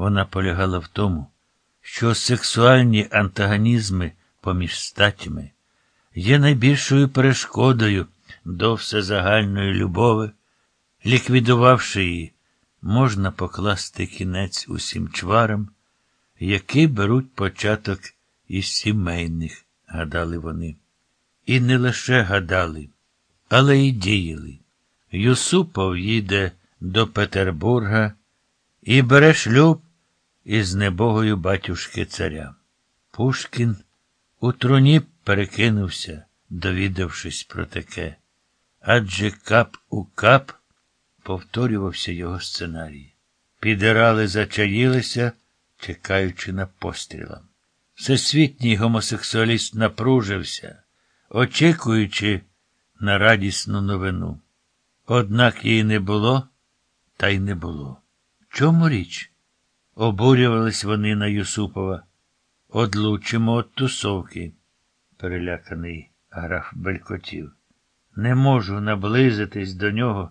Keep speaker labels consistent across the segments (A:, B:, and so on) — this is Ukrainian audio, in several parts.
A: Вона полягала в тому, що сексуальні антагонізми поміж статями є найбільшою перешкодою до всезагальної любови, ліквідувавши її, можна покласти кінець усім чварам, які беруть початок із сімейних, гадали вони. І не лише гадали, але й діяли. Юсупов їде до Петербурга і бере шлюб із небогою батюшки царя. Пушкін у труні перекинувся, довідавшись про таке. Адже кап у кап повторювався його сценарій. Підирали зачаїлися, чекаючи на постріла. Всесвітній гомосексуаліст напружився, очікуючи на радісну новину. Однак її не було, та й не було. Чому річ? Обурювались вони на Юсупова. Одлучимо от тусовки, переляканий граф белькотів. Не можу наблизитись до нього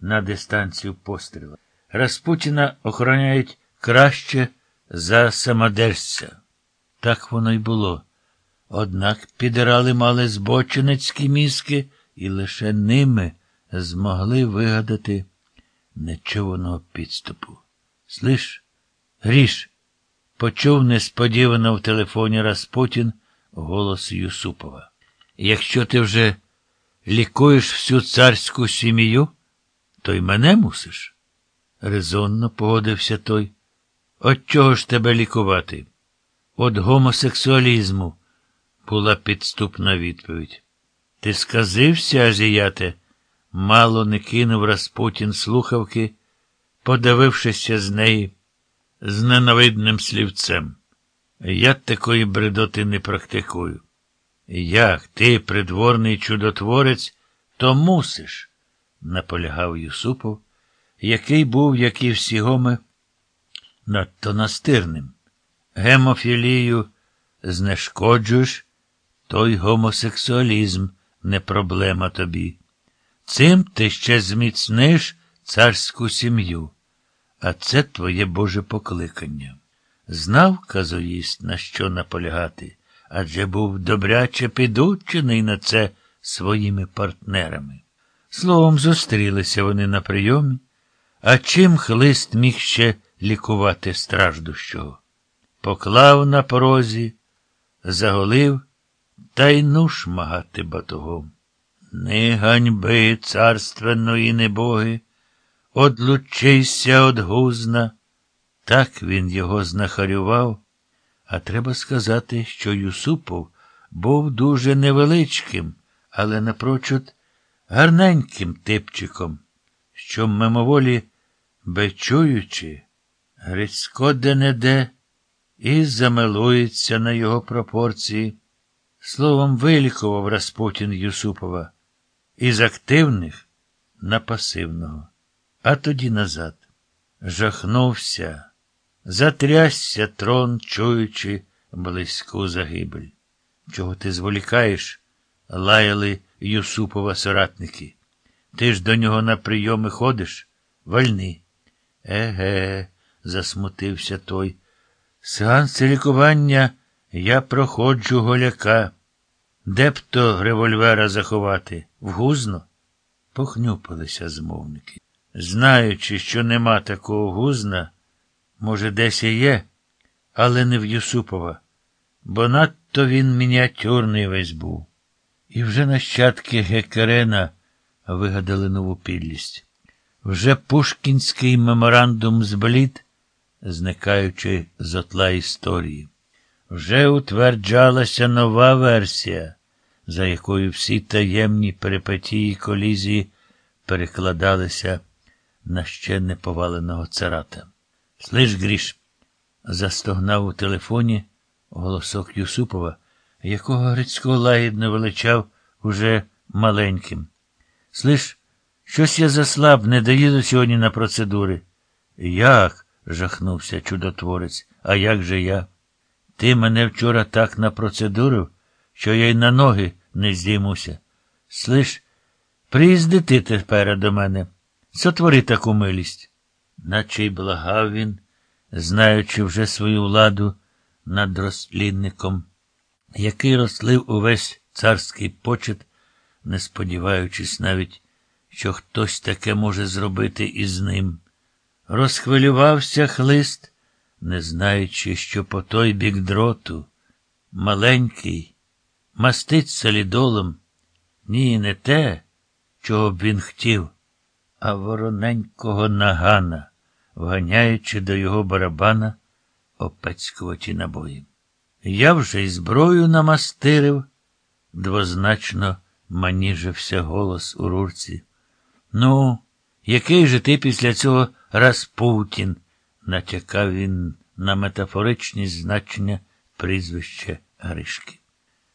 A: на дистанцію постріла. Распутіна охороняють краще за самодержця. Так воно й було. Однак підирали мали збочинецькі мізки і лише ними змогли вигадати нечуваного підступу. Слиш, гріш, почув несподівано в телефоні Распутін голос Юсупова. Якщо ти вже лікуєш всю царську сім'ю, то й мене мусиш. Резонно погодився той. От чого ж тебе лікувати? От гомосексуалізму, була підступна відповідь. Ти сказився, азіяте? Мало не кинув Распутін слухавки, подивившися з неї з ненавидним слівцем. Я такої бредоти не практикую. Як ти, придворний чудотворець, то мусиш, наполягав Юсупов, який був, як і всі гоми, надто настирним. Гемофілію знешкоджуєш, той гомосексуалізм не проблема тобі. Цим ти ще зміцниш царську сім'ю, а це твоє Боже покликання. Знав казоїст, на що наполягати, адже був добряче підучений на це своїми партнерами. Словом, зустрілися вони на прийомі, а чим хлист міг ще лікувати страждущого? Поклав на порозі, заголив та й ну шмагати батогом. Не ганьби царственної небоги, одлучися од гузна. Так він його знахарював, а треба сказати, що Юсупов був дуже невеличким, але напрочуд гарненьким типчиком, що мимоволі, бечуючи, Грицько де-не-де і замилується на його пропорції. Словом, вилікував Распутін Юсупова із активних на пасивного, а тоді назад. Жахнувся, затрясся трон, чуючи близьку загибель. Чого ти зволікаєш? лаяли Юсупова соратники. Ти ж до нього на прийоми ходиш? Вольни. Еге, засмутився той. Сеанси лікування я проходжу голяка. Де б то револьвера заховати? В гузно? Похнюпилися змовники. Знаючи, що нема такого гузна, може, десь і є, але не в Юсупова, бо надто він мініатюрний весь був. І вже нащадки Гекерена вигадали нову підлість. Вже Пушкінський меморандум зблід, зникаючи з отла історії. Вже утверджалася нова версія, за якою всі таємні перипетії колізії перекладалися на ще не поваленого царата. Слиш, Гріш, застогнав у телефоні голосок Юсупова, якого Грицько лагідно величав уже маленьким. Слиш, щось я заслаб, не доїду сьогодні на процедури. Як? жахнувся чудотворець. А як же я? Ти мене вчора так напроцедурив, що я й на ноги не здіймуся. Слиш, приїзди ти тепер до мене, сотвори таку милість. Наче й благав він, знаючи вже свою владу над розплідником, який розлив увесь царський почет, не сподіваючись навіть, що хтось таке може зробити із ним. Розхвилювався хлист, не знаючи, що по той бік дроту, маленький, мастить солідолом, ні, не те, чого б він хотів, а вороненького нагана, вганяючи до його барабана опецькуваті набої. Я вже й зброю намастирив, двозначно маніжився голос у рурці. Ну, який же ти після цього Распутін? натякав він на метафоричні значення прізвища Гришки.